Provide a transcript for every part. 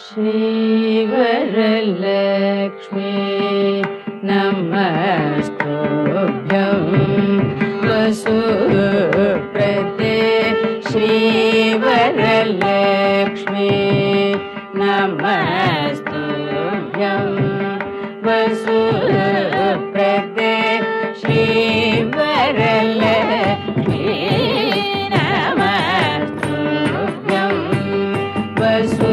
श्रीवरलक्ष्मी नमस्तु यसुप्रदे श्री वरलक्ष्मी नमस्तु श्रीवरलक्ष्मी नमस्तु यम् वसु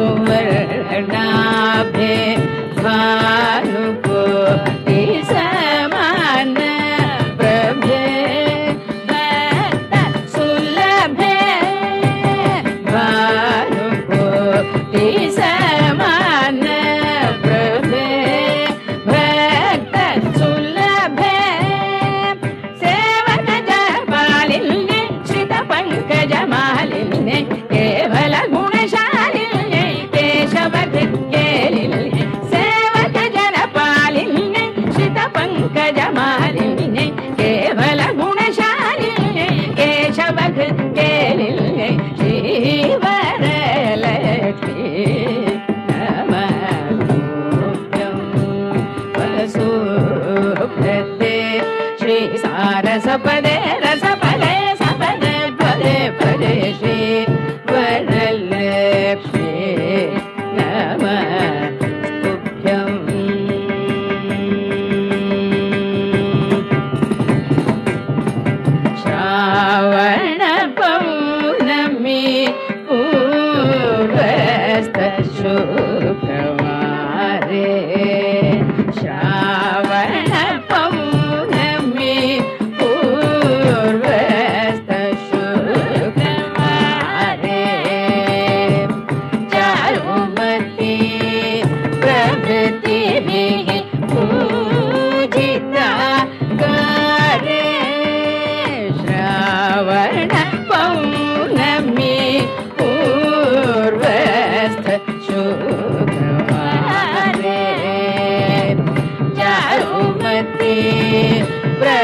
சுவர்ணா சரசபதேர ಪ್ರೇ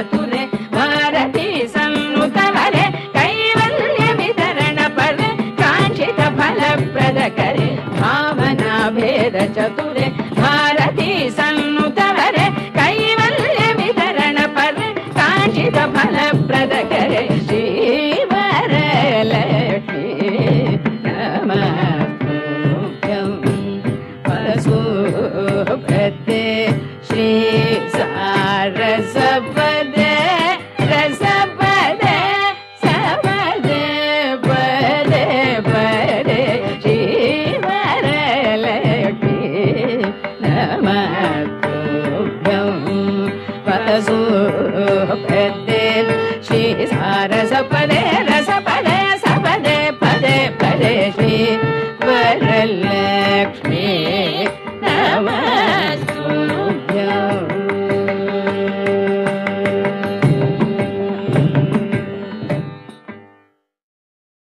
ुरे भारती समुतवरे कैवल्ल्य वितरण पद चतुरे भारती सम्मुतवरे कैवल्ल्य वितरण श्री सारस पदे रस पदे सपदे पदे पदे श्री वरलक्ष्मी नमस्तुभ्यो